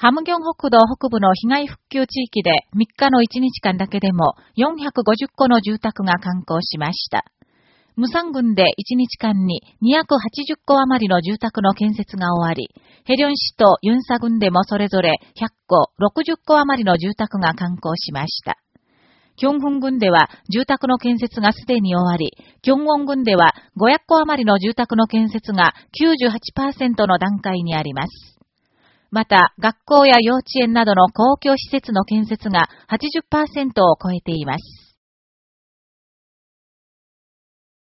ハムギョン北道北部の被害復旧地域で3日の1日間だけでも450戸の住宅が観光しました。無産郡で1日間に280戸余りの住宅の建設が終わり、ヘリョン市とユンサ郡でもそれぞれ100戸、60戸余りの住宅が観光しました。キョンフン郡では住宅の建設がすでに終わり、キョンウォン郡では500戸余りの住宅の建設が98%の段階にあります。また、学校や幼稚園などの公共施設の建設が80%を超えています。